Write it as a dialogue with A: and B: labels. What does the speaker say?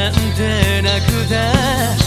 A: なんて楽だ